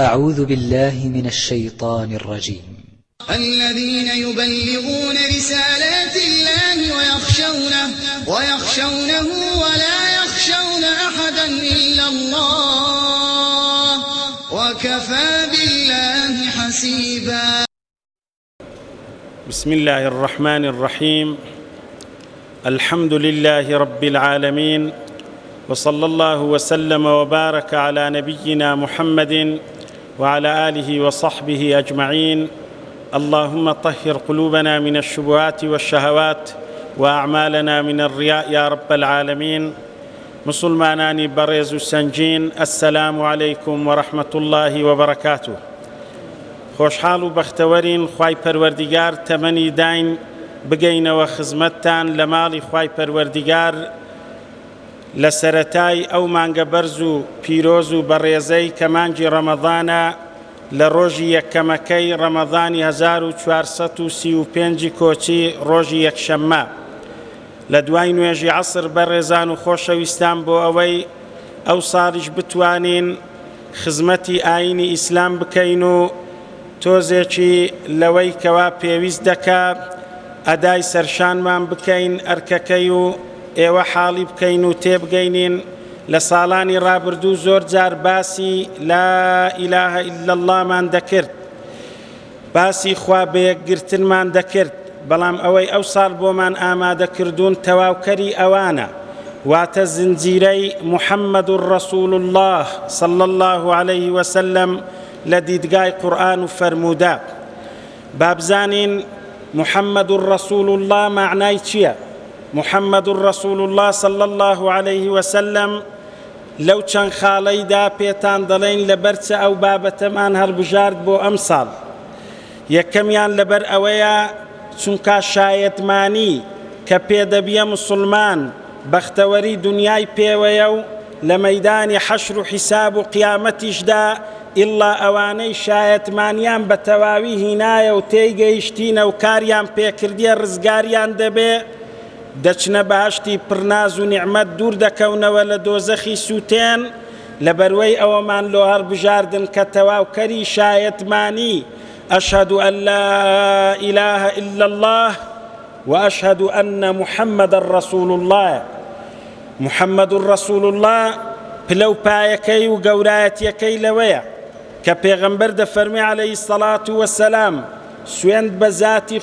أعوذ بالله من الشيطان الرجيم. الذين يبلغون رسالات الله ويخشونه ويخشونه ولا يخشون أحدا إلا الله وكفى بالله حسيبا. بسم الله الرحمن الرحيم. الحمد لله رب العالمين وصلى الله وسلم وبارك على نبينا محمد وعلى آله وصحبه أجمعين. اللهم طهر قلوبنا من الشبهات والشهوات وأعمالنا من الرياء يا رب العالمين. مسلمانانی بەڕێز و سنجین ئەسەلام عەلەیکم وەڕەحمەت الله وبركاته. خۆشحاڵ و بەختەوەرین خی پەروەردیگار تەمەنی داین بگەینەوە خزمەتتان لە ماڵی خی پەروەردیگار لە سەتای ئەو مانگە بەرز و پیرۆز و بەڕێزەی کەمانجی ڕەمەضانە لە ڕۆژی یەکەمەکەی ڕەمەضانی 1935 کۆچی ڕۆژی یەکشەممە. لە دوای نوێژی عسر بەڕێزان و خۆشەویستان بۆ ئەوەی ئەو ساڵیش بتوانین خزمەتی ئاینی ئیسلام بکەین و تۆزێکی لەوەی کەوا پێویست دەکات ئەدای سەرشانمان بکەین ئەرکەکەی و ئێوە حاڵی بکەین و تێبگەینین لە ساڵانی ڕابردوو زۆر جار باسی لا ئیلاهە ئیلا اللهمان دەکرد باسی خوا بەیەکگرتنمان دەکرد بەڵام ئەوەی ئەو ساڵ بۆمان ئامادەکردوون تەواوکەری ئەوانە واتە زنجیرەی محەممەد و ڕسول الله صلى الله عليه وسلم لە دیدگای قورآن و فەرمودا بابزانین محەممەد و الله معنای چییە؟ محەممەد و ڕسول الله صلى الله عليه وسلم لەو چەند خاڵەیدا پێتان دەڵێن لەبەرچە ئەو بابەتەمان هەڵبژارد بۆ ئەم ساڵ؟ یەکەمیان لەبەر ئەوەیە چونکە شایەتمانی کە پێدەبیە مسلمان بەختەوەری دنیای پێوەیە و لە مەدانی حەشر و حیساب و قیامەتیشدا ئللا ئەوانەی شایەتمانیان بە تەواوی هینایە و تێیگەیشتینە و کاریان پێکردیە ڕزگاریان دەبێ. دەچنە باشتی پرناز و نیعممەد دوور دەکەونەوە لە دۆزەخی سووتێن لە بەروەی ئەوەمان لۆ هەر بژاردن کە تەواوکەری شایەتمانی. أشهد أن لا إله إلا الله وأشهد أن محمد رسول الله. محمد رسول الله پلو پایەکەی و گەورایەتیەکەی لەوەیە کە پێغەمبەر دەفەرمی عليهەی سەڵات و وەسەلام سوێند بە ذاتی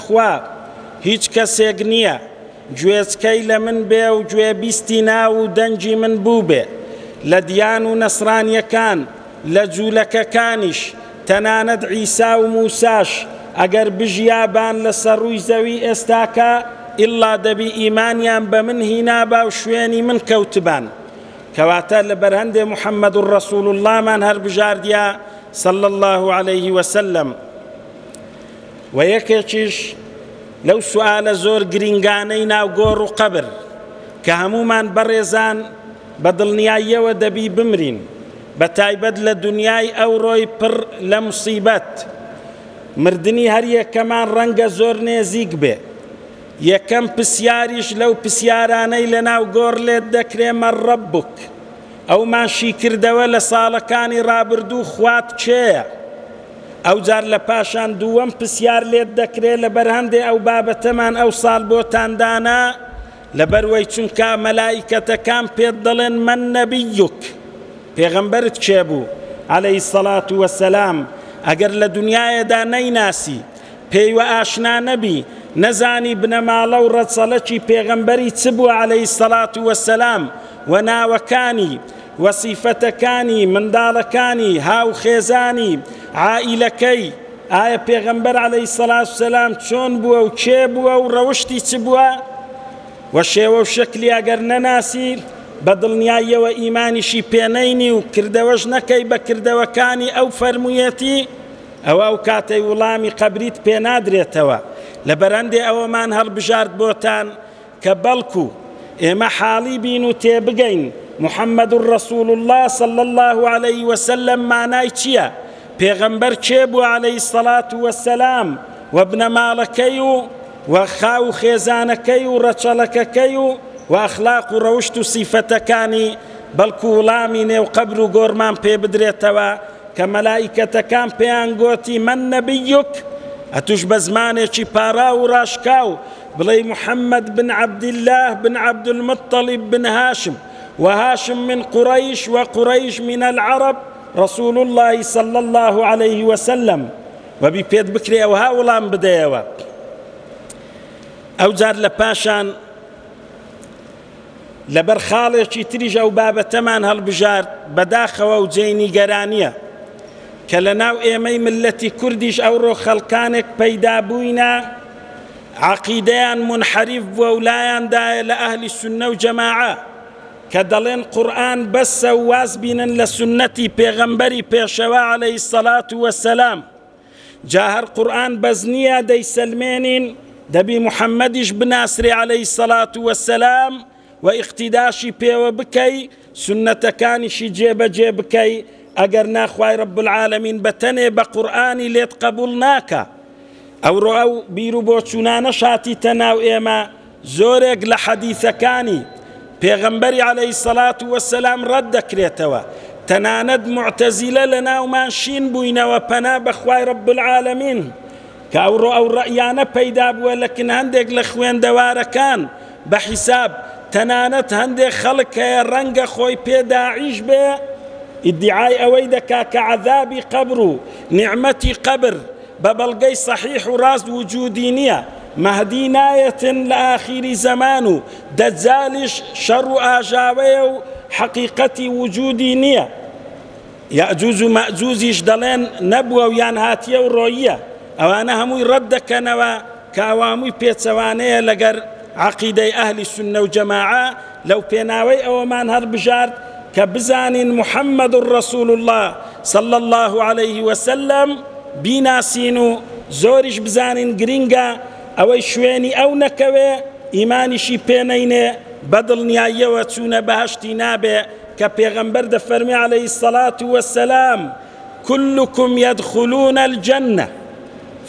هیچ کەسێک نییە. گوێچکەی لە من بێ و گوێبیستی ناو و دەنجی من بوو بێ. لە دیان و نەسرانیەکان لە جوولەکەکانیش تەنانەت عیسا و موساش ئەگەر بژیابان لە سەرڕووی زەوی ئێستاکە ئللا دەبی ئیمانیان بە من هینابا و شوێنی من کەوتبان. کەواتە لە بەرهەندێ محەممەد و ڕسول اللهمان هەر بژاردیا صلى الله عليه وسلم و یەکێکیش لەو سوالە زۆر گرنگانەی ناو گۆڕ و قەبر کە هەمومان بەڕێزان بە دڵنیاییەوە دەبی بمرین بە تایبەت لە دنیای ئەو ڕۆی پڕ لە مصیبەت. مردنی هەر یەکەمان ڕەنگە زۆر نێزیک بێ. یەکەم پرسیاریش لەو پرسیارانەی لە ناو گۆڕ لێت دەکرێمە ڕەبوک ئەوماشی کردەوە لە ساڵەکانی ڕابردوو خوات چێە؟ ئەو جار لە پاشان دووەم پرسیار لێت دەکرێت لە بەرهەندێ ئەو بابەتەمان ئەو ساڵ بۆتاندانا لەبەروەی چونکە مەلایکەتەکان پێت دەڵێن من نەبیوک. پێغەمبەرت کێ بوو؟ عليهەی سەڵات وەسەلام ئەگەر لە دنیاەدا نەیناسی پێیوە ئاشنا نەبی نەزانی بنەماڵە و ڕەچەڵەکی پێغەمبەری چ بوو عليهەی سەڵات وەسەلام؟ و ناوەکانی وەسیفەتەکانی منداڵەکانی هاو خێزانی عائیلەکەی ئایا پێغەمبەر عليهەی سەڵات سەسلام چۆن بووە و کێ بووە و ڕەوشی چ بووە؟ وە شێوە و شکلی ئەگەر نەناسی بە دڵنیاییەوە ئیمانیشی پێنەینی و کردەوەش نەکەی بە کردەوەکانی ئەو فەرموویەتی ئەوە ئەو کاتەی وڵامی قەبریت پێنادرێتەوە لە بەرەندێ ئەوەمان هەڵبژارد بۆتان کە بەڵکو ئێمە حاڵی بین و تێبگەین محەممەد و ڕسول الله صلى الله عليه وسلم مانای چییە؟ پێغەمبەر چێ بوو عليهەی سەڵات وەسەلام و بنەماڵەکەی و وەخا و خێزانەکەی و ڕەچەڵەکەکەی و ئەخلاق و ڕەوشت و سیفەتەکانی بەڵکو وڵامی نێو قەبر و گۆرمان پێ بدرێتەوە کە مەلایکەتەکان پێیان گوتی من پارا و بن عبد الله بن عبد المطلب بن هاشم وهاشم من قريش وقريش من العرب رسول الله صلى الله عليه وسلم. پێت بکرێ ئەوها وڵام بدەیەوە. ئەو جار لە پاشان لەبەر خاڵێکی تریژە و بابەتەمان هەڵبژارد بەداخەوە و جێنی گەرانیە. کە لە ناو ئێمەی ملەتی کوردیش ئەوڕۆ خەڵکانێک پەیدا بووینە عقیدەیان منحریف بووە کە دەڵێن قورآن بەسە واز بینن لە سنەتی پێغەمبەری پێشەوە عليهەی سەلات وەسەلام جا هەر قورآن بەز نییە دەیسەلمێنین دەبی محەممەدیش بناسری عليهەی سەلات وەسەلام و ئیختیداشی پێوە بکەی سنەتەکانیشی جێبەجێ رب العالمین بەتەنێ بە قورآانی لێت قبول ناکە ئەوڕۆ ئەو بیر و بۆ چوونانە شاتی تەناو ئێمە زۆرێک لە حەدیثەکانی پێغەمبەری عليهەی سەلات وەسەلام ڕەت دەکرێتەوە تەنانەت معتەزیلە لە ناومان شین بووینەوە پەنا بەخوای رب العالمین. ئەوڕۆ ئەو ڕەیانە پەیدا بووە لەکن هەندێک لە خوێندەوارەکان. بە حیساب تەنانەت هەندێک خەڵک هەیە ڕەنگە خۆی پێداعیش بێ. ئیدعای ئەوەی قبر و نعمەتی قبر بە صحیح و وجودی مەهدی نایەتن لە ئاخیری زەمان و دەجالیش شەڕ و ئاژاوەیە و حقیقەتی وجودی نییە. یاجوز و مەجوزیش دەڵێن نەبووە و یان هاتیە و ڕۆیە ئەوانە هەمووی ڕەت دەکەنەوە کاوامووی پێچەوانەیە لەگەر عقیدەی ئەهلی سنە و جەماعە. لەو پێناوەی الله صلى الله عليه وسلم بیناسین و زۆریش بزانین گرینگە ئەوەی شوێنی ئەو نەکەوێ ئیمانیشی پێنەینێ بەدڵنیاییەوە چوونە بەهشتی نابێ کە پێغەمبەر دەفەرمی عليه الصلاة والسلام كلكم يدخلون الجنة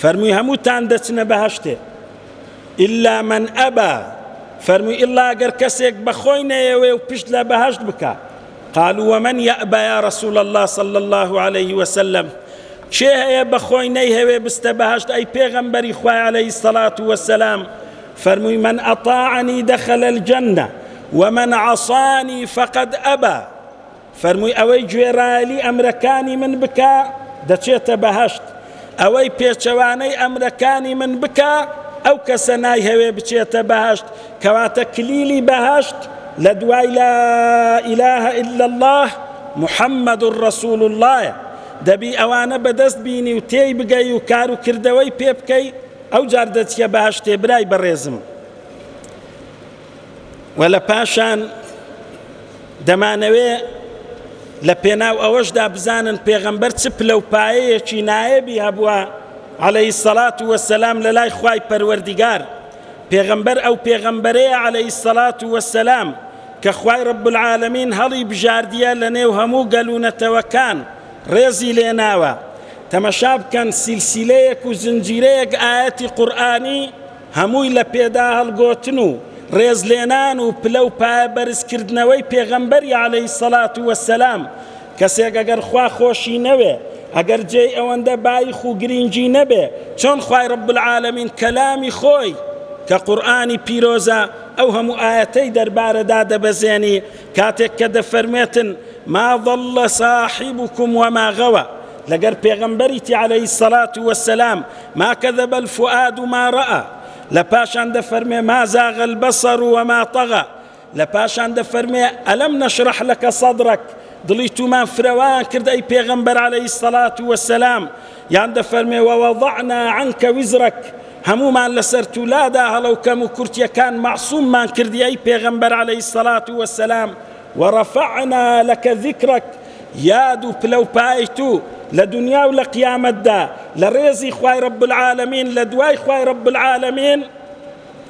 فەرمووی هەمووتان دەچنە بەهشتێ. إلا من أبى. فەرمووی ئللا گەر کەسێک بەخۆی نەیەوێ و پشت لە بەهشت بکە. قالوا ومن يأبى يا رسول الله صلى الله عليه وسلم؟ چێ هەیە بەخۆی نەیهەوێ بستە بەهشت ئەی پێغەمبەری خوای عليه الصلاة والسلام فرمووی من أطاعني دخل الجنة ومن عصاني فقد أبى فرمووی ئەوەی گوێڕایلی ئەمرەکانی من بکە دەچێتە بەهشت. ئەوەی پێچەوانەی ئەمرەکانی من بکە ئەو کەسە نایهەوێ بچێتە بەهشت. کەواتە کلیلی بەهشت لە دوای لا إله إلا الله محەممەد ڕسول اللهە دەبی ئەوانە بەدەست بینی و تێی بگەی و کار و کردەوەی پێ بکەی ئەو جار دەچیە بەهشتێ برای بەڕێزم. و لە پاشان دەمانەوێ لە پێناو ئەوەشدا بزانن پێغەمبەر چ پلە و پایەیەکی نایەبی هەبووە. عليه الصلاة والسلام لە لای خوای پەروەردیگار. پێغەمبەر ئەو پێغەمبەرەیە عليه الصلاة والسلام کە خوای رب العالمین هەڵی بژاردیە لە نێو هەموو گەلوونەتەوەکان. ڕێزی لێناوە تەمەشا بکەن سیلسیلەیەک و زنجیرەیەک ئاەتی قورآانی هەمووی لە پێدا هەڵگۆتن و ڕێزلێنان و پلە و پایە بەرزکردنەوەی پێغەمبەری عليهەی سەلات و وەسەلام کەسێک ئەگەر خوا خۆشی نەوێ ئەگەر جێ ئەوەندە بایخ و گرنگی نەبێ چۆن خوای رب العالمین کەلامی خۆی کە قورآانی پیرۆزە ئەو هەموو ئاەتەی دەربارەدا دەبەزێنی کاتێک کە دەفەرمێتن ما ضل صاحبكم وما غوى. لەگەر پێغەمبەریتی عليه الصلاة والسلام ما كذب الفؤاد ما رأى. لە پاشان دەفەرمێ ما زاغ البصر وما طغى. لە پاشان دەفەرمێ ئەلم نشرح لك صدرك؟ دڵی تومان فرەوان کرد ئەی پێغەمبەر عليه الصلاة والسلام. یان دەفەرمێ ووضعنا عنك وزرك. هەمومان لەسەر تولادا هەڵە و کەم و کورتیەکان معسوممان کردی ئەی پێغەمبەر عليه الصلاة والسلام. ورفعنا لك ذكرك. یاد و پلە و پای تو لە دنیا و لە خوای رب العالمین لە دوای رب العالمین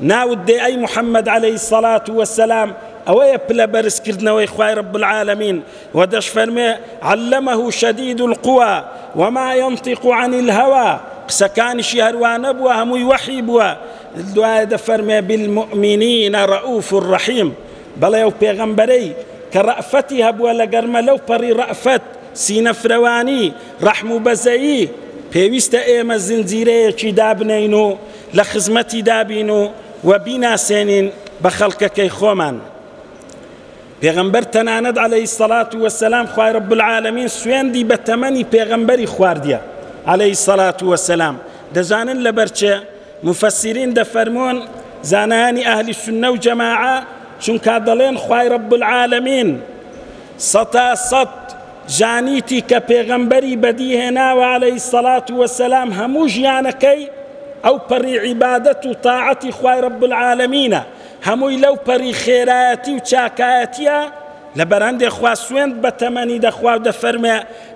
ناوت دێ ئەی محەممەد عليه والسلام. ئەوەیە پلە بەرزکردنەوەی خوای رب العالمین و دەش فەرمێ علمه شديد القوى. وما ينطق عن الهوى. قسەکانیشی هەروانە بووە هەمووی وەحی بووە دوایە دەفەرمێ بالمؤمنینە ڕەئوف الرحیم بەڵێ و پێغەمبەرەی کە ڕەفەتی هەبووە لە گەرمە لەو پەڕی ڕەفەت سینەفرەوانی ڕەحم و بەزەیی پێویستە ئێمە زنجیرەیەکی دابنین و لە خزمەتی دابین و و بیناسێنین بە خەڵکەکەی خۆمان پێغەمبەر تەنانەت رب العالمین سوێندی بە تەمەنی پێغەمبەری خواردیە عليهەی سەڵات وەسەسلام دەزانن دەفەرمۆن زانانی ئەهلی سنە و جەماعە چونکە دەڵێن خوای رب العالمین سەتا سەد جانیتی کە پێغەمبەری بەدی هێناوە عليهەی سەڵات وەسەسلام هەموو ژیانەکەی ئەو پەڕی عیبادەت و رب العالمینە هەمووی لەو پەری خێرایەتی و چاکایەتیە لە بەرەندێ خوا سوێند بە تەمەنی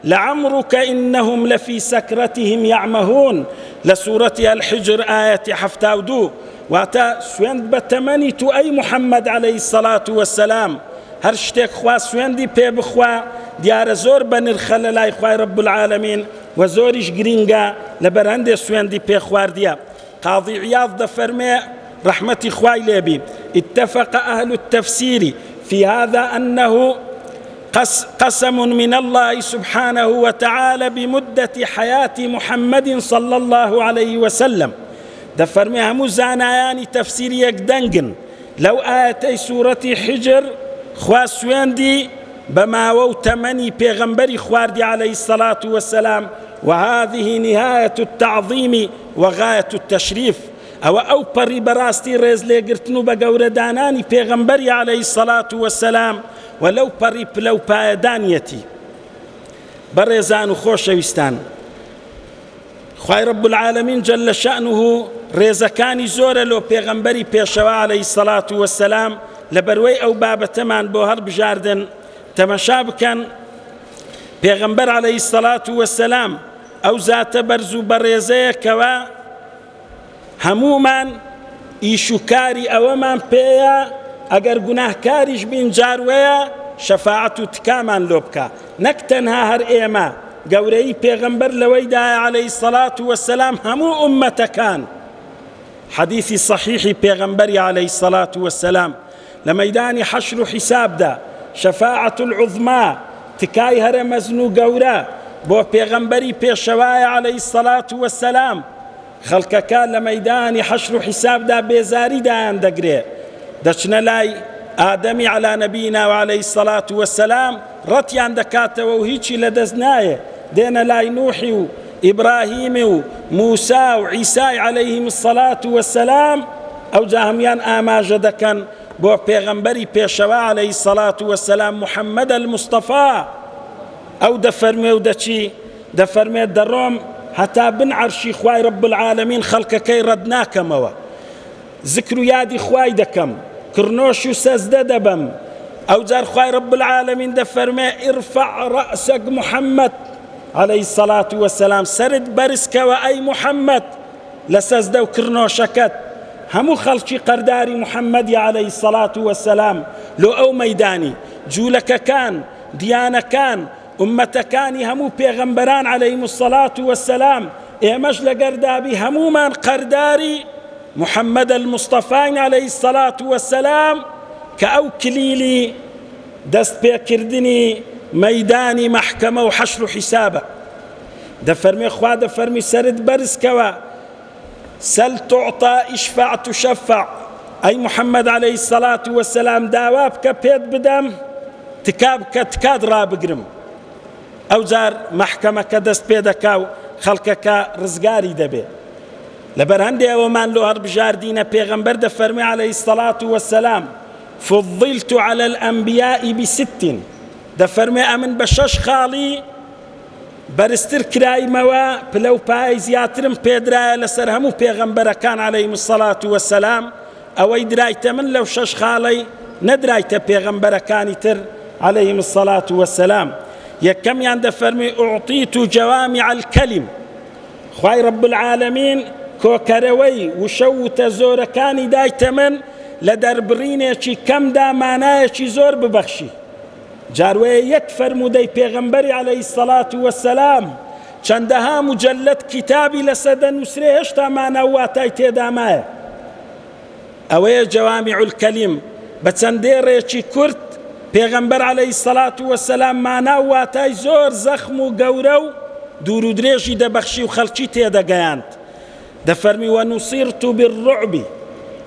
لە عمرك إنهم لفي سكرتهم يعمهون. لسورة الحجر آية حفتاودو. واتا تەمەنی تو ئەی محەممەد عليه الصلاة والسلام. هەر شتێک خوا سوێندی پێ بخوا دیارە زۆر بە نرخە خوای رب العالمین و زۆریش گرینگە لە بەرهەندێ سوێندی پێ خواردیە. قاضی عیاض رحمة خواي ليبي اتفق أهل التفسير في هذا أنه قسم من الله سبحانه وتعالى بمدة حياة محمد صلى الله عليه وسلم. دفرمي همو زانایانی تفسير يكدنجن لو آيتي سورة حجر خوا سويندي بما و تمني پیغمبري خواردي عليه الصلاة والسلام. وهذه نهاية التعظيم وغاية التشريف. ئەوە ئەو پەڕی بەڕاستی ڕێز لێگرتن و بە گەورەدانانی پێغەمبەری عليهەی سەڵات وەسەسلام و لەو پەڕی پلە و پایەدانیەتی. بەڕێزان و خۆشەویستان. خی رب العالمین جل لە شأنه ڕێزەکانی زۆرە لۆ پێغەمبەری پێشەوە عليهەی سەڵات وەسەسلام لە بەروەی ئەو بابەتەمان بۆ هەر بژاردن تەمەشا بکەن. پێغەمبەر عليهەی سەڵات وەسەسلام ئەو زاتە بەرز و بەڕێزەیەکەوە هەمومان ئیشوکاری ئەوەمان پێەیە ئەگەر گوناهکاریش بین جاروەیە شەفاعت و تکامان لۆ بکە. نەک تەنها هەر ئێمە گەورەی پێغەمبەر لەوەیدای عليهەی سەڵات وەسەسلام هەموو ئومەتەکان. حديث صحيح پیغمبر عليه الصلاة والسلام لميدان حشر حسابدا شفاعة العظمى تكاي هر مزنو قورا بو پیغمبري پیشواي عليه الصلاة والسلام خەڵکەکە لە مەدانی حەشر و حیسابدا بێزاریدایان دەگرێ. دەچنە لای ئادەمی علا نەبینا و عليهەی سەڵات وەسەلام ڕەتیان دەکاتەوە و هیچی لە دەست نایە. دێنە لای نوحی و ئیبراهیمی و موسا و عیسای عليهەیهیم السەڵات وەسەلام ئەو جاهمیان ئاماژە دەکەن بۆ پێغەمبەری پێشەوە عليهەی سەڵات وەسەلام محەممەد المستەفا ئەو هەتا بن عەرشی خوای رب خەڵکەکەی ڕەت ناکەمەوە ذکر و یادی خوای دەکەم کڕنۆش و سەزدە دەبم ئەو جار خوای رب العالمین دەفەرمێ ئرفع رأسك محەممەد عليه الصلاة والسلام. سرد بەرزکەوە ئەی محەممەد لە سەزدە و کڕنۆشەکەت هەموو خەڵکی قەرداری محەممەدی عليه الصلاة والسلام. لۆ ئەو مەدانی جوولەکەکان دیانەکان ئومەتەکانی هەموو پێغەمبەران عليهەیهم الصلاة والسلام. ئێمەش لەگەردابی هەمومان قەرداری محەممەد المستەفاین عليه الصلاة والسلام. کە ئەو کلیلی دەست پێکردنی مەدانی محکەمە و حەشر و حیسابە دەفەرمێ خوا دەفەرمی سرت بەرزکەوە سەل تعطى اشفع تشفع. ئەی محەممەد عليه الصلاة والسلام داوا بکە پێت بدەم تکاب ئەو جار مححکەمەکە دەست پێ دەکا و خەڵکەکە ڕزگاری دەبێت لەبەر هەندێ ئەوەمان لۆ هەر بژاردینە پێغەمبەر عليه الصلاة والسلام فضلت على الأنبياء بست دەفەرمێ ئەمن بە شەش خاڵی بەرزتر کرایمەوە پلە و پای زیاترم پێدرایە لەسەر هەموو پێغەمبەرەکان عليهەیهم الصلاة والسلام ئەوەی درایتە من لەو شەش خاڵەی نەدرایتە پێغەمبەرەکانی تر عليهەیهم الصلاة والسلام یەکەمیان دەفەرمی ئوعطیت و جەوامی الکەلیم خی رب العالمین کۆکەرەوەی وشە وتە زۆرەکانی دایتە من لە دەربڕینێکی کەمدا مانایەکی زۆر ببەخشی جاروەیە یەک فەرمودەی پێغەمبەری عليهەی سەڵات وەسەلام چەندەها مجلت کتابی لەسەدە نووسێ هێشتا مانە واتای تێدامایە ئەوەیە جەوامی عولکەلیم بە چەندێ ڕێکی کورت پێغەمبەر عليهەی سەلات وەسەلام مانا واتای زۆر زەخم و گەورە و دوور و درێژی دەبەخشی و خەڵکی تێدەگەیاند. دەفەرمی وەنووسیرت و بالڕعبی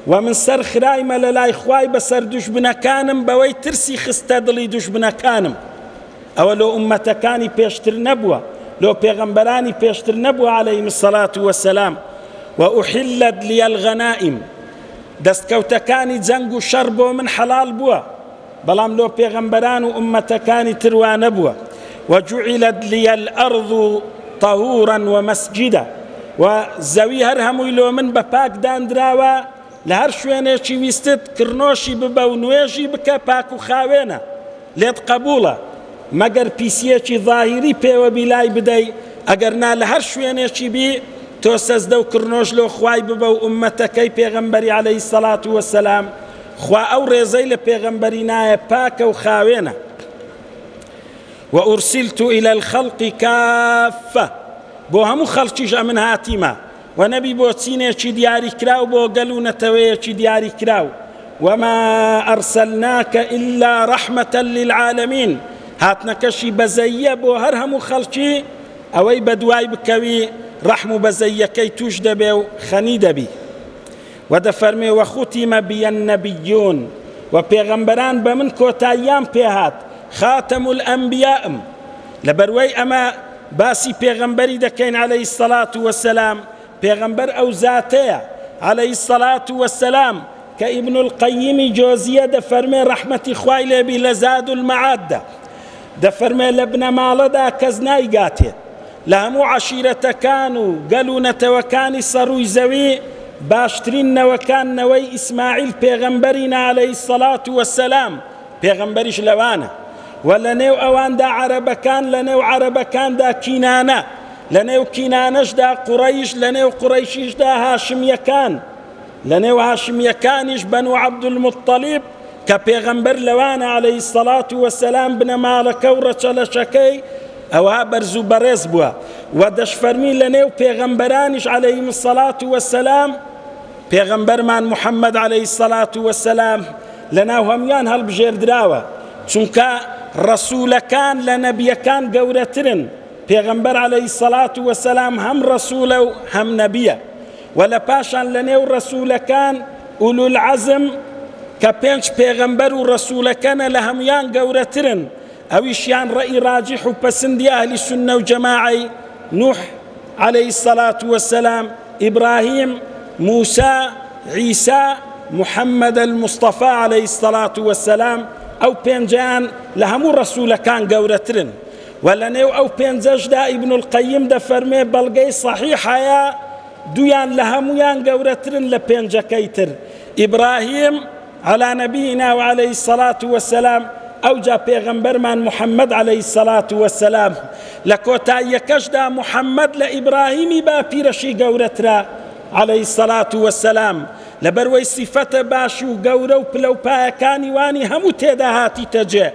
و من سەر خرايمە لە لای خوای بەسەر دوشبنەکانم بەوەی ترسی خستە دڵی دوشبنەکانم ئەوە لۆ ئومەتەکانی پێشتر نەبووە لۆ پێغەمبەرانی پێشتر نەبووە عليهەی مسەلات وەسەلام وأحلت لي الغنائم. دەستکەوتەکانی جەنگ و شەڕ بۆ من حەڵال بووە. بەڵام لۆ پێغەمبەران و ئومەتەکانی تروانە بووە وجعلت لي الأرض طهورا ومسجدا وزەوی هەر هەمووی لۆ من بە پاک دانراوە لە هەر شوێنێکی ویستت کڕنۆشی ببە و نوێژی بکە پاک و خاوێنە لێت قبولە مەگەر پیسیەکی ظاهری پێوە بیلای بدەی ئەگەر نا لە هەر شوێنێکی بی تۆ سەزدە و کڕنۆش لۆ خوای ببە و ئومەتەکەی پێغەمبەری عليهەی سەلات وەسەلام خوا ئەو ڕێزەی لە پێغەمبەری نایە پاکە و خاوێنە. وأرسلت إلى الخلق كافة بۆ هەموو خەڵکیش من هاتیمە. و نەبی بۆ چینێکی دیاری کراو بۆ گەل و نەتەوەیەکی دیاری کراو وما أرسلناك إلا رحمة للعالمين هاتنەکەشی بەزەیە بۆ هەر هەموو خەڵکی. ئەوەی بەدوای بکەوی ڕەحم و بەزەیەکەی توش دەبێ و خەنی دەبی و وەخوتیمە بیەن نەبیون و پێغەمبەران بە من کۆتاییان پێهات خاتەم الئەمبیائم لە بەروەی ئەمە باسی پێغەمبەری دەکەین عليهەی سەلات وەسەلام پێغەمبەر ئەو زاتەیە عليهەی سەلات وەسەلام کە ئیبن القەیمی جۆزیە دەفەرمێ ڕەحمەتی خوای لێبی لە زاد المعادە دەفەرمێ لە بنەماڵەدا کەس نایگاتێت لە هەموو عشیرەتەکان و گەل و نەتەوەکانی سەڕووی زەوی باشترین نەوەکانەوەی ئیسماعیل پێغەمبەری نالەی سەڵات وەسەلام پێغەمبەریش لەوانە. و لە نێو ئەواندا عەرەبەکان لە نێو عەرەبەکاندا کینانە. لە نێو کینانەشدا قوڕەیش لە نێو قوڕیشیشدا هاشمیەکان. لە نێو هاشمیەکانیش بەن و عەبدولمطەلیب کە پێغەمبەر لەوانە عليهەی سەڵات وەسەلام بنەماڵەکە و ڕەچەلەشەکەی ئەوە بەرز و بەڕێز بووە. و دەشفەرمی لە نێو پێغەمبەرانیش عليهەی سەڵات وەسەلام پێغەمبەرمان محەممەد عليهەی سەڵات وەسەلام لە ناو هەمیان هەڵبژێردراوە. چونکە ڕسوولەکان لە نەبیەکان گەورەترن. پێغەمبەر عليهەی سەڵات وەسەلام هەم ڕسوولە و هەم نەبیە. و لە پاشان لە نێو ڕسوولەکان ئولو العزم کە پێنج پێغەمبەر و ڕسوولەکەنە لە هەمویان گەورەترن. ئەویشیان ڕئی ڕاجح و پەسەندی ئەهلی سنە و جەماعی نوح عليه الصلاة والسلام إبراهيم موسى عيسى محمد المصطفى عليه الصلاة والسلام ئەو پێنجیان لە هەموو ڕسوولەکان گەورەترن و لە نێو ئەو پێنجەشدا ئیبن القەیم دەفەرمێ بەڵگەی صحیحەیە دویان لە هەمویان گەورەترن لە پێنجەکەی تر ئیبراهیم على نبينا وعليه الصلاة والسلام ئەو جا پێغەمبەرمان محەممەد عليه والسلام لە کۆتاییەکەشدا محەممەد لە ئیبراهیمی با پیرەشی گەورەترا عليه الصلاة والسلام. لەبەروەی سیفەتە باش و گەورە و پلە و پایەکانی وانی هەموو تێدا هاتی تەجێ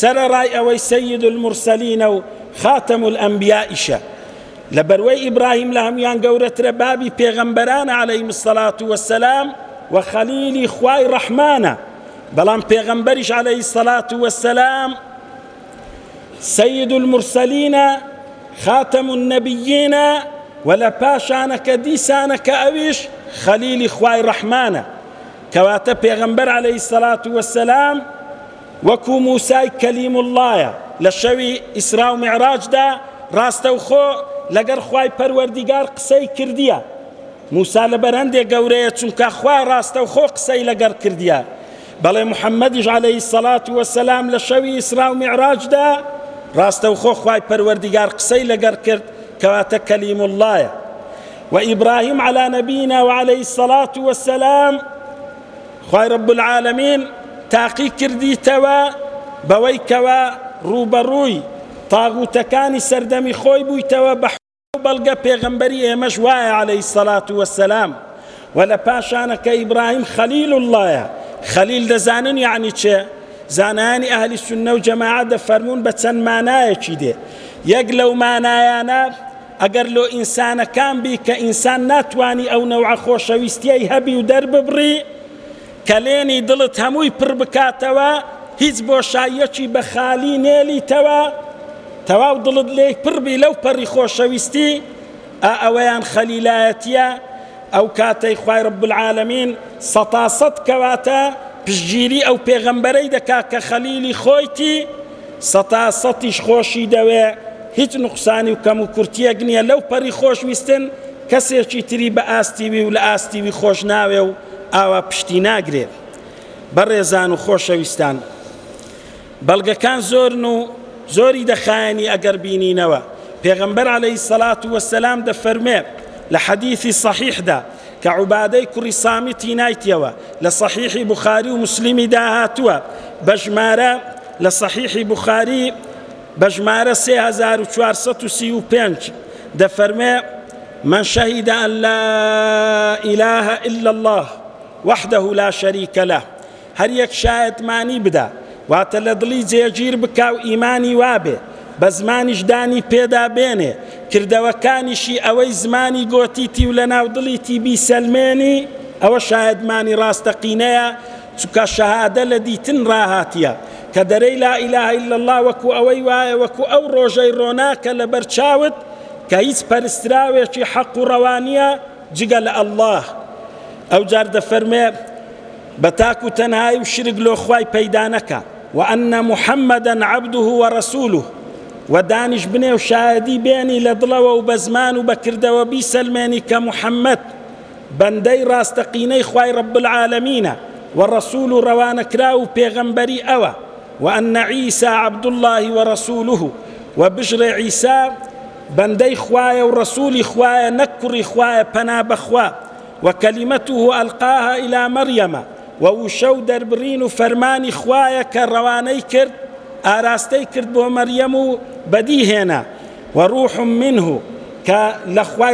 سرە ڕای ئەوەی سید المرسلینە و خاتم الأنبیائیشە لەبەروەی ئیبراهیم لە هەمویان گەورەترە بابی پێغەمبەرانە عليهەی الصلاة والسلام وخەلیلی خوای ڕەحمانە بەڵام پێغەمبەریش عليه الصلاة والسلام سيد المرسلين خاتم النبيين ولا پاشانەکە دیسانەکە ئەویش خەلیلی خوای ڕەحمانە کەواتە پێغەمبەر عليه الصلاة والسلام وەکو موسای کەلیم اللهە لە شەوی ئیسرا و معراجدا ڕاستە و خۆ لەگەر خوای پەروەردیگار قسەی کردیە. موسا لە بەرهەندێک گەورەیە چونکە خوا ڕاستە و خۆ قسەی لەگەر بەڵێ محەممەدیش عليهەی سەڵات وەسەلام لە شەوی ئیسرا و میعراجدا ڕاستە و خۆ خوای پەروەردیگار قسەی لەگەر کرد کەواتە کەلیم اللهە. وإبراهيم على نبينا وعليه الصلاة والسلام خوای رب العالمين تاقی کردیتەوە بەوەی کەوە ڕوبەڕووی تاغوتەکانی سەردەمی خۆی بوویتەوە بە بەڵگە پێغەمبەری ئێمەش وایە عليه الصلاة والسلام. ولا پاشانەکە ئیبراهیم خەلیل اللهە. خەلیل دەزانن یعنی چێ؟ زانانی ئەهلی سنە و جەماعە دەفەرمونون بە چەند مانایەکی دێ. یەک لەو مانایانە ئەگەر لۆ ئینسانەکان بی کە ئینسان ناتوانی ئەو نەوع خۆشەویستیای هەبی و دەرببڕی کە لێنی دڵت هەمووی پڕ بکاتەوە هیچ بۆشاییەکی بە خالی نێلیتەوە تەواو دڵت لێ پڕبی لەو پەڕی خۆشەویستی ئەوەیان خەلیلایەتە ئەو کاتەی خوای رب العالمین سەتاسەد کەواتە پشگیری ئەو پێغەمبەرەی دەکا کە خەلیلی خۆیتی سەتاسەتیش خۆشی دەوێ هیچ نقصانی و کەم و کورتیەک نییە لەو پەری خۆشویستن کەسێکی تری بە ئاستیوی و لە ئاستیوی خۆش ناوێ و ئاوا پشتی ناگرێت. بەڕێزان و خۆشەویستان. بەڵگەکان زۆرن و زۆری دەخایەنی ئەگەر بینینەوە. پێغەمبەر عليهەی سەلات وەسەلام دەفەرمێ لە حەدیثی صحیحدا کە عوبادەی کوڕی سامیتی نایتیەوە لە صحیحی بخاری و مسلمی داهاتووە بەژمارە لە صحیحی بخاری بەژمارە 1935 دەفەرمێ من شهد أن لا إله إلا الله وحده لا شريك له. هەر یەک شایەتمانی بدا. واتە لە دڵی جێگیر بکا و ئیمانی وابێ بە زمانیش دانی پێدا بێنێ. کردەوەکانیشی ئەوەی زمانی گۆتیتی و لە ناو دڵیتی بیسەلمێنی ئەوە شایدمانی ڕاستەقینەیە چکە شەهادە لە دیتن ڕاهاتیە. کە دەرەی لا ئیلا إلا الله وەکو ئەوەی وایە وەکو ئەو ڕۆژەی ڕۆناکە لە بەرچاوت کە هیچ پەرستراوێکی حەق و ڕەوانیە جگە لە ئەلله ئەو جار دەفەرمێ بە تاک و تەنهای و شرک لۆ خوای پەیدا نەکە وأن محمدا عبده ورسوله و دانیش بنێ و شایدی بێنی لە دڵەوە و بە زمان و بەکردەوە بیسەلمێنی کە محەممەد بەندەی ڕاستەقینەی خوای پێغەمبەری ئەوە وأن عيسى عبد الله ورسوله وبشر عيسى بەندەی خوایە و ڕسوولی خوایە نەکوڕی خوایە پەنا بەخوا وكلمته ألقاها إلى مريم ووشە و دەربڕین و فەرمانی خوایە کە ڕەوانەی کرد ئاراستەی کرد بۆ مەریەم و بەدی هێنا وروح منه کە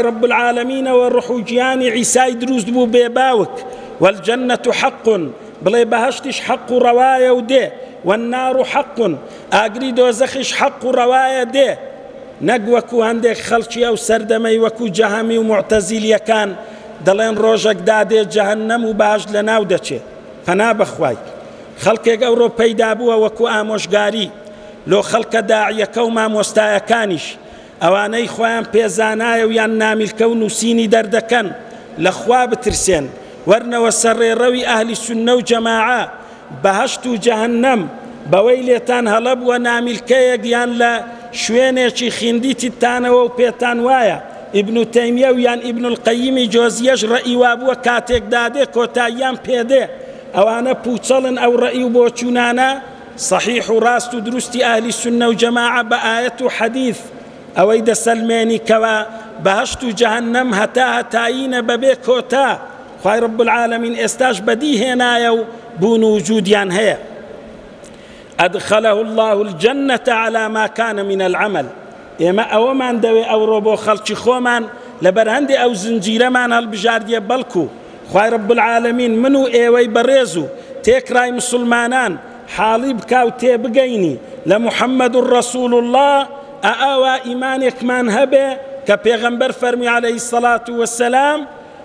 رب العالمینەوە ڕح و گیانی عیسای دروست بوو بێباوک والجنة حق بڵێ بەهشتیش حق و ڕەوایە و دێ والنار حق ئاگری دۆزەخیش حق و ڕەوایە دێ. نەک وەکو هەندێک خەڵکی ئەو سەردەمەی وەکو جەهەمی و معتەزیلیەکان دەڵێن ڕۆژێک دادێ جەهنەم پەنا بەخوای. خەڵکێک ئەوڕۆ پەیدا بووە وەکو ئامۆژگاری لۆ خەڵکە داعیەکە و مامۆستایەکانیش ئەوانەی خۆیان پێزانایە و یان نامیلکە و نووسینی دەردەکەن. لە خوا بترسێن. وەرنەوە سەرڕێڕەوی ئاهلی سنە و جەماعە بەهشت و جەهنەم بەوەی لێتان هەڵە بووە نامیلکەیەک یان لە شوێنێکی خیندیتیتانەوە و پێتان وایە. ئیبن و تەیمیە و یان ئیبن القەیمی جۆزیەش ڕئیوا بووە کاتێک دادێ کۆتاییان پێدێ. ئەوانە پوچەڵن ئەو ڕئی و بۆ چوونانە صحیح و ڕاست و دروستی ئاهلی سنە و جەماعە بە ئاەت و حەدیث ئەوەی دەسەلمێنی کەوە بەهشت رب العالمین ئێستاش بەدی هێنایە و بوون و وجودیان هەیە أدخله الله الجنة على ما كان من العمل. ئێمە ئەوەمان دەوێ ئەوڕۆ بۆ خەڵکی خۆمان لەبەر هەندێک ئەو زنجیرەمان هەڵبژاردیە بەڵکو خی رب العالمین من و ئێوەی بەڕێز و تێکرای مسلمانان حاڵی بکا و تێبگەینی لە محەممەد و ڕسول الله ئاوا ئیمانێکمان هەبێ کە پێغەمبەر فەرمی عليهەی سەڵات و وەسەلام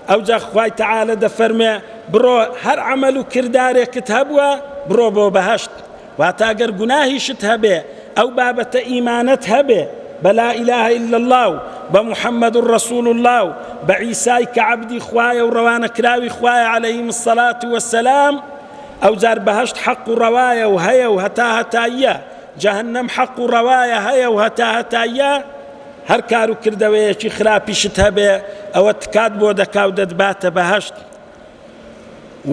ئەو جا خوای تعاالە دەفەرمێ بڕۆ هەر عمل و کردارێکت هەبووە بڕۆ بۆ بەهشت واتاگەر گوناهیشت هەبێ ئەو بابەتە ئیمانەت هەبێ بلا إله إلا الله بمحمد رسول الله بعيساي كعبدي خوايا وروان كراوي خوايا عليهم الصلاة والسلام أو زار بهشت حق رواية وهيا وهتا هتايا جهنم حق رواية هيا وهتا هتايا هەر کار و کردەوەیەکی خراپیشت هەبێ ئەوە تکات بۆ دەکاو دەتباتە بەهشت.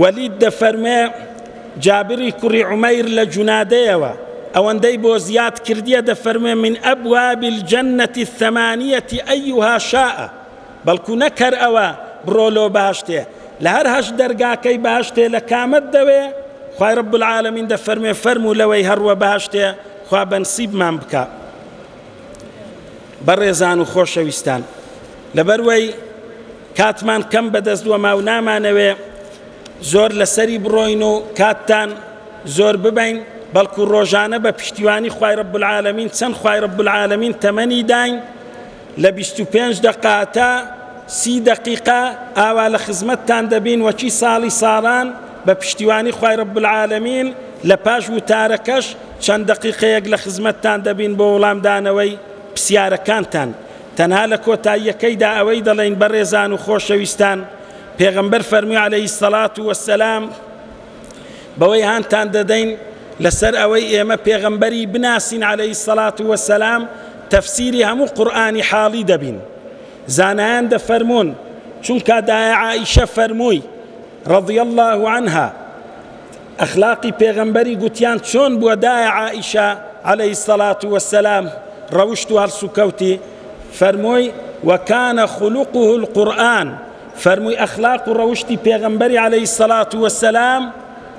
وەلید دەفەرمێ جابری کوڕی عمەیر لە جونادەیەوە ئەوەندەی بۆ زیاد کردیە دەفەرمێ من ئەبوابی الجەنەتی الثەمانیەتی ئەیها شاءە. بەڵکو نەکەر ئەوە بڕۆلۆ باشتێ. لە هەر هەش دەرگاکەی باشتێ لە کامەت دەوێ خی رب العالمین دەفەرمێ فەرمو لەوەی هەروە باشتێ خوا بەنسیبمان بکە بەڕێزان و خۆشەویستان. لەبەروەی کاتمان کەم بەدەستوە ماو نامانەوێ زۆر لەسەری بڕۆین و کاتتان زۆر ببین بەڵکو ڕۆژانە بە پشتیوانی خی رب العالمین چەند خی رب العالمین؟ تەمەنی داین. لە 25 دقاتا سی دقیقا ئاوا لە خزمەتتان دەبین وەچی ساڵی ساڵان بە پشتیوانی خی رب العالمین. لە پاش وتارەکەش چەند دقیقەیەک لە خزمەتتان دەبین بۆ وەڵامدانەوەی پرسیارەکانتان. تەنها لە کۆتاییەکەیدا ئەوەی دەڵێن بەڕێزان و خۆشەویستان. پێغمبەر فەرمی عليهەی سەڵات و وەسەلام بەوەی هاانتان لەسەر ئەوەی ئێمە پێغمبەری بناسین عليهەی سەڵات و وەسەلام تەفسیری هەموو قورآانی حاڵی دەبین زانایان دەفەرمونون چونکە دایە عائیشە فەرمووی ڕضی الله عنها ئەخلاقی پێغەمبەری گوتیان چۆن بووە دایە عائیشە عليه الصلاة والسلام ڕەوشت و فەرمووی وكان خلقه القرآن. فەرمووی ئەخلاق و ڕەوشتی پێغەمبەری عليه الصلاة والسلام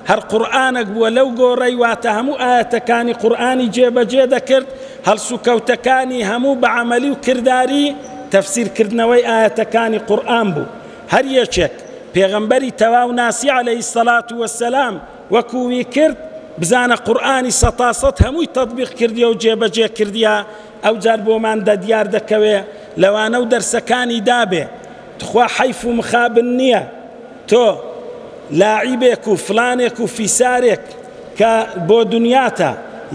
هەر قورآانێک بووە لەو گۆڕەی واتە هەموو ئاەتەکانی قورآانی جێبەجێ دەکرد هەڵسوکەوتەکانی هەموو بەعملی و کردداری تەفسیرکردنەوەی ئاەتەکانی قورآن بوو. هەر یەکێک پێغەمبەری تەواو ناسی عليه الصلاة والسلام وەکووی کرد بزانە قورآانی سەتاسەت هەمووی تطبیق کردی و جێبەجێ کردیا ئەو جار بۆمان دەدیار دەکەوێ لەوانە و دەرسەکانی دابێ. تخوا حیف و مخابن نییە. تۆ لاعیبێک و فلانێک و فیسارێک کە بۆ دنیاتە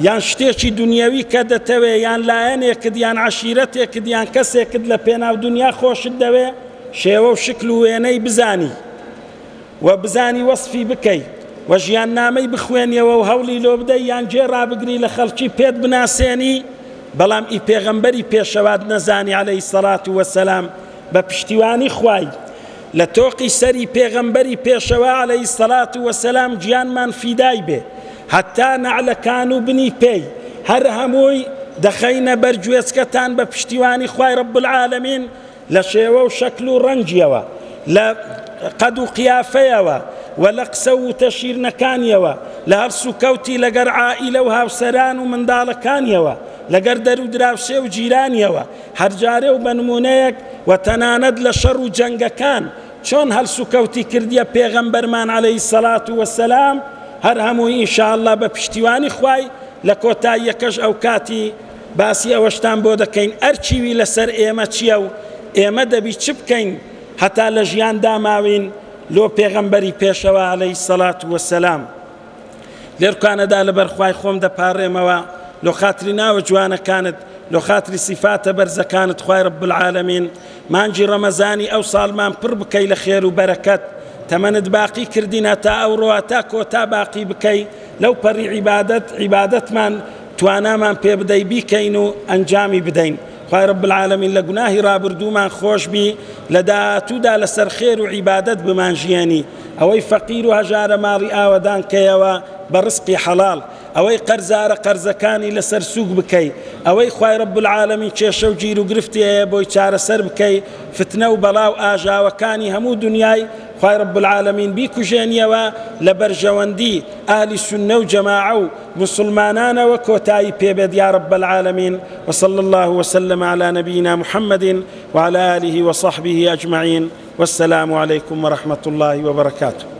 یان شتێکی دنیاوی کە دەتەوێ یان لایەنێکت یان عشیرەتێکت یان کەسێکت لە پێناو دنیا خۆشت دەوێ شێوە و شکل و وێنەی بزانی. و بزانی وەصفی بکەیت وە ژیان نامەی بخوێنیەوە و هەولی لۆ بدەی یان جێ ڕابگری لە خەڵکی پێت بناسێنی بەڵام ئی پێغەمبەری پێشەوات نەزانی عليهەی سەڵات و وەسەلام بە پشتیوانی خوای. لە تۆقی سەری پێغەمبەری پێشەوە عليهەی سەڵات و وەسەلام گیانمان فیدای بێ. حتا نعلەکان و بنی پێی هەر هەمووی دەخەینە بەرگوێچکەتان بە پشتیوانی خوای ڕب العالمین لە شێوە و شەکل و ڕەنجیەوە لە قەد و قیافەیەوە و لە قسە و تەشیرنەکانیەوە لە هەرسوکەوتی لەگەر عائیلە و هاوسەران و منداڵەکانیەوە. لەگەر دەرو دراوسێ و جیرانیەوە هەرجارێ و بەنمونەیەک و تەنانەت لە شەڕ و جەنگەکان. چۆن هەلسوکەوتی کردیە پێغەمبەرمان عليهەی سەلات و وەسەلام هەر هەمووی ئینشاءله بە پشتیوانی خوای لە کۆتاییەکەش ئەو کاتی باسی ئەوەشتان بۆ دەکەین. ئەرچیوی لەسەر ئێمە چییە و ئێمە دەبی چ بکەین؟ هەتا لە ژیان داماوین لۆ پێغەمبەری پێشەوە عليهەی سەلات وەسەلام لێرکانەدا لە بەرخوای خۆم دەپارڕێمەوە. لۆ خاتری ناوە جوانەکانت لۆ خاتری سیفاتە بەرزەکانت خوای رب العالمین. مانجی ڕەمەزانی ئەو ساڵمان پڕ بکەی لە خێر و بەرەکەت. تەمەنت باقی کردینە تا ئەوڕۆ تا کۆتا باقی بکەی. لەو پەڕی عیبادت عیبادتمان توانامان پێ بدەی بیکەین و ئەنجامی بدەین. خوای رب العالمین لە گوناهی ڕابردوومان خۆش بی لە داهاتوودا لەسەر خێر و عیبادت بمانژیانی ئەوەی فەقیر و هەژارە ماڵی ئاوەدان کەیەوە بە ڕسقی حەڵال ئەوەی قەرزارە قەرزەکانی لەسەر سووک بکەی ئەوەی خوای رب العالمی کێشە و گیر و گرفتی هەیە بۆی چارەسەر بکەی فتنە و بەڵاو ئاژاوەکانی هەموو دنیای خوای رب العالمین بیکوژێنیەوە لە بەرژەوەندی ئالی سنە و جەماعە و مسلمانانەوە پێبێت یا رب العالمین وصل الله وسلم على نبينا محمد وعلى آله وصحبه أجمعين. والسلام عليكم ورحمة الله وبركاته.